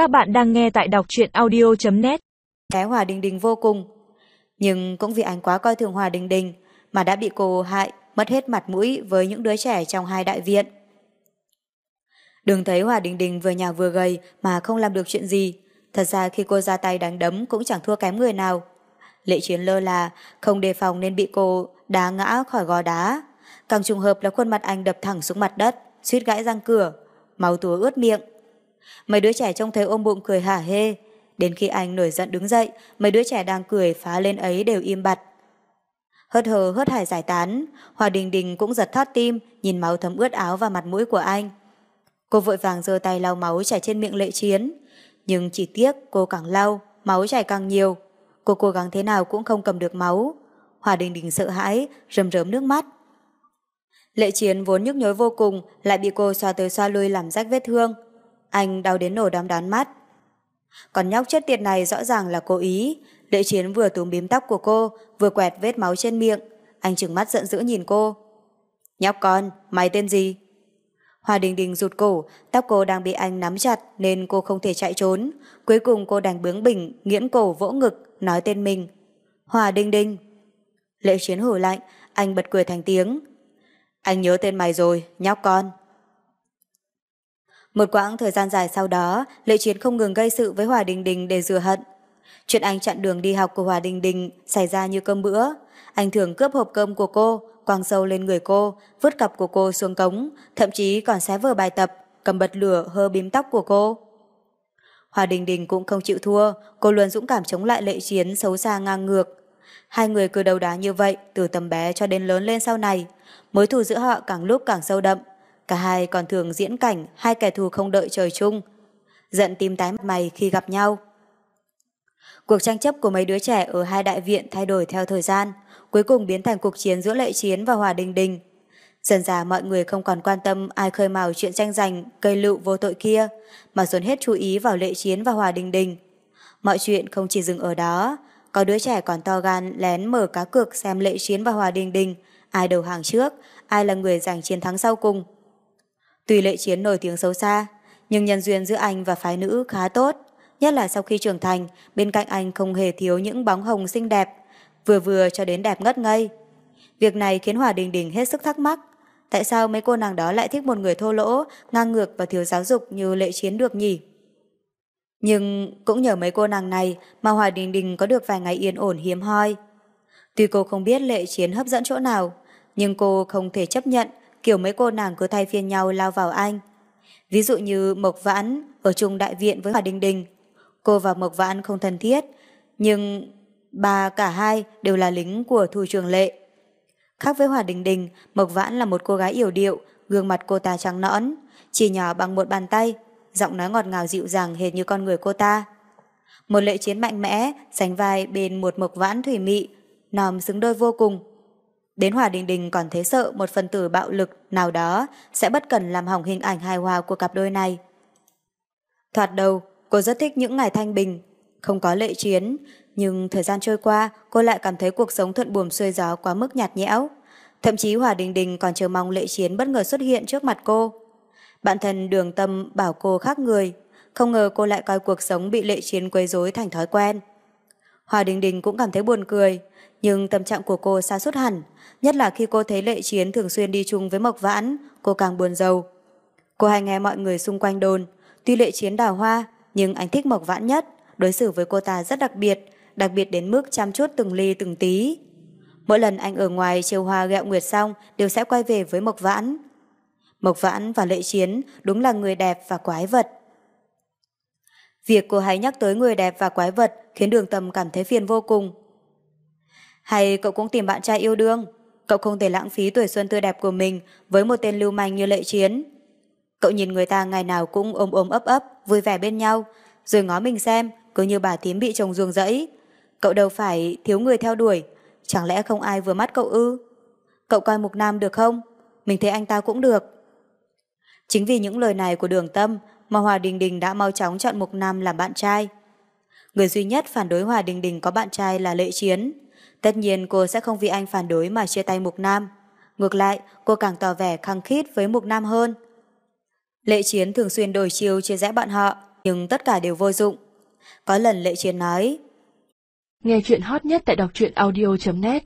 Các bạn đang nghe tại đọc truyện audio.net Cái Hòa Đình Đình vô cùng. Nhưng cũng vì anh quá coi thường Hòa Đình Đình mà đã bị cô hại, mất hết mặt mũi với những đứa trẻ trong hai đại viện. Đừng thấy Hòa Đình Đình vừa nhà vừa gầy mà không làm được chuyện gì. Thật ra khi cô ra tay đánh đấm cũng chẳng thua kém người nào. Lệ chiến lơ là, không đề phòng nên bị cô đá ngã khỏi gò đá. Càng trùng hợp là khuôn mặt anh đập thẳng xuống mặt đất, suýt gãy răng cửa, máu túa ướt miệng. Mấy đứa trẻ trông thấy ôm bụng cười hả hê. Đến khi anh nổi giận đứng dậy, mấy đứa trẻ đang cười phá lên ấy đều im bặt. Hớt hờ hớt hải giải tán, Hòa Đình Đình cũng giật thót tim, nhìn máu thấm ướt áo và mặt mũi của anh. Cô vội vàng giơ tay lau máu chảy trên miệng lệ chiến. Nhưng chỉ tiếc cô càng lau, máu chảy càng nhiều. Cô cố gắng thế nào cũng không cầm được máu. Hòa Đình Đình sợ hãi, rầm rớm nước mắt. Lệ chiến vốn nhức nhối vô cùng, lại bị cô xoa tới xoa lui làm rách vết thương. Anh đau đến nổ đám đán mắt. Còn nhóc chết tiệt này rõ ràng là cố ý. Lệ chiến vừa túm bím tóc của cô, vừa quẹt vết máu trên miệng. Anh trừng mắt giận dữ nhìn cô. Nhóc con, mày tên gì? Hòa Đình Đình rụt cổ, tóc cô đang bị anh nắm chặt nên cô không thể chạy trốn. Cuối cùng cô đành bướng bỉnh, nghiễn cổ vỗ ngực, nói tên mình. Hòa Đình Đình. Lệ chiến hử lạnh, anh bật cười thành tiếng. Anh nhớ tên mày rồi, nhóc con. Một quãng thời gian dài sau đó, Lệ Chiến không ngừng gây sự với Hòa Đình Đình để rửa hận. Chuyện anh chặn đường đi học của Hòa Đình Đình xảy ra như cơm bữa. Anh thường cướp hộp cơm của cô, quăng sâu lên người cô, vứt cặp của cô xuống cống, thậm chí còn xé vở bài tập, cầm bật lửa hơ bím tóc của cô. Hòa Đình Đình cũng không chịu thua, cô luôn dũng cảm chống lại Lệ Chiến xấu xa ngang ngược. Hai người cứ đầu đá như vậy từ tầm bé cho đến lớn lên sau này, mối thù giữa họ càng lúc càng sâu đậm. Cả hai còn thường diễn cảnh hai kẻ thù không đợi trời chung. Giận tim tái mặt mày khi gặp nhau. Cuộc tranh chấp của mấy đứa trẻ ở hai đại viện thay đổi theo thời gian, cuối cùng biến thành cuộc chiến giữa Lệ Chiến và Hòa Đình Đình. Dần dà mọi người không còn quan tâm ai khơi mào chuyện tranh giành, cây lựu vô tội kia, mà dồn hết chú ý vào Lệ Chiến và Hòa Đình Đình. Mọi chuyện không chỉ dừng ở đó, có đứa trẻ còn to gan lén mở cá cược xem Lệ Chiến và Hòa Đình Đình, ai đầu hàng trước, ai là người giành chiến thắng sau cùng. Tuy Lệ Chiến nổi tiếng xấu xa, nhưng nhân duyên giữa anh và phái nữ khá tốt, nhất là sau khi trưởng thành, bên cạnh anh không hề thiếu những bóng hồng xinh đẹp, vừa vừa cho đến đẹp ngất ngây. Việc này khiến Hòa Đình Đình hết sức thắc mắc, tại sao mấy cô nàng đó lại thích một người thô lỗ, ngang ngược và thiếu giáo dục như Lệ Chiến được nhỉ? Nhưng cũng nhờ mấy cô nàng này mà Hòa Đình Đình có được vài ngày yên ổn hiếm hoi. Tuy cô không biết Lệ Chiến hấp dẫn chỗ nào, nhưng cô không thể chấp nhận kiểu mấy cô nàng cứ thay phiên nhau lao vào anh. Ví dụ như Mộc Vãn ở chung đại viện với Hòa Đình Đình. Cô và Mộc Vãn không thân thiết, nhưng bà cả hai đều là lính của thủ trưởng lệ. Khác với Hòa Đình Đình, Mộc Vãn là một cô gái yểu điệu, gương mặt cô ta trắng nõn, chỉ nhỏ bằng một bàn tay, giọng nói ngọt ngào dịu dàng hệt như con người cô ta. Một lệ chiến mạnh mẽ, sánh vai bên một Mộc Vãn thủy mị, nòm xứng đôi vô cùng. Đến Hòa Đình Đình còn thấy sợ một phần tử bạo lực nào đó sẽ bất cần làm hỏng hình ảnh hài hòa của cặp đôi này. Thoạt đầu, cô rất thích những ngày thanh bình, không có lệ chiến, nhưng thời gian trôi qua cô lại cảm thấy cuộc sống thuận buồm xuôi gió quá mức nhạt nhẽo. Thậm chí Hòa Đình Đình còn chờ mong lệ chiến bất ngờ xuất hiện trước mặt cô. Bạn thân đường tâm bảo cô khác người, không ngờ cô lại coi cuộc sống bị lệ chiến quấy rối thành thói quen. Hòa Đình Đình cũng cảm thấy buồn cười, nhưng tâm trạng của cô xa suốt hẳn, nhất là khi cô thấy lệ chiến thường xuyên đi chung với Mộc Vãn, cô càng buồn giàu. Cô hay nghe mọi người xung quanh đồn, tuy lệ chiến đào hoa, nhưng anh thích Mộc Vãn nhất, đối xử với cô ta rất đặc biệt, đặc biệt đến mức chăm chút từng ly từng tí. Mỗi lần anh ở ngoài chiều hoa gẹo nguyệt xong đều sẽ quay về với Mộc Vãn. Mộc Vãn và Lệ Chiến đúng là người đẹp và quái vật. Việc cô hay nhắc tới người đẹp và quái vật khiến đường tầm cảm thấy phiền vô cùng. Hay cậu cũng tìm bạn trai yêu đương? Cậu không thể lãng phí tuổi xuân tươi đẹp của mình với một tên lưu manh như lệ chiến. Cậu nhìn người ta ngày nào cũng ôm ôm ấp ấp, vui vẻ bên nhau, rồi ngó mình xem, cứ như bà thím bị chồng ruồng rẫy. Cậu đâu phải thiếu người theo đuổi, chẳng lẽ không ai vừa mắt cậu ư? Cậu coi Mục Nam được không? Mình thấy anh ta cũng được. Chính vì những lời này của đường tâm mà Hòa Đình Đình đã mau chóng chọn Mục Nam làm bạn trai. Người duy nhất phản đối Hòa Đình Đình có bạn trai là Lệ Chiến. Tất nhiên cô sẽ không vì anh phản đối mà chia tay Mục Nam. Ngược lại, cô càng tỏ vẻ khăng khít với Mục Nam hơn. Lệ Chiến thường xuyên đổi chiều chia rẽ bọn họ. nhưng tất cả đều vô dụng. Có lần Lệ Chiến nói, Nghe chuyện hot nhất tại đọc truyện audio.net